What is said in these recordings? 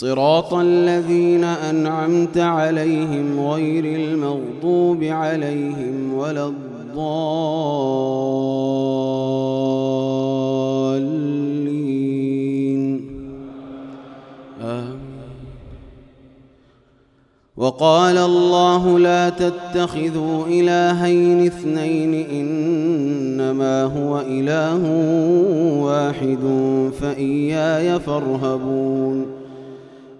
صراط الذين أنعمت عليهم غير المغضوب عليهم ولا الضالين. وقال الله لا تتخذوا إلهين اثنين إنما هو إله واحد فإياي فارهبون.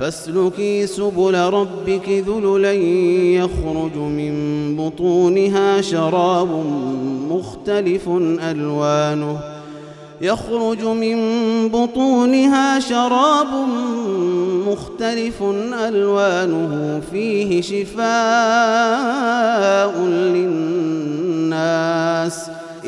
فاسلكي سبل ربك ذللا يخرج من بطونها شراب مختلف ألوانه. يخرج من بطونها شراب مختلف ألوانه. فيه شفاء للناس.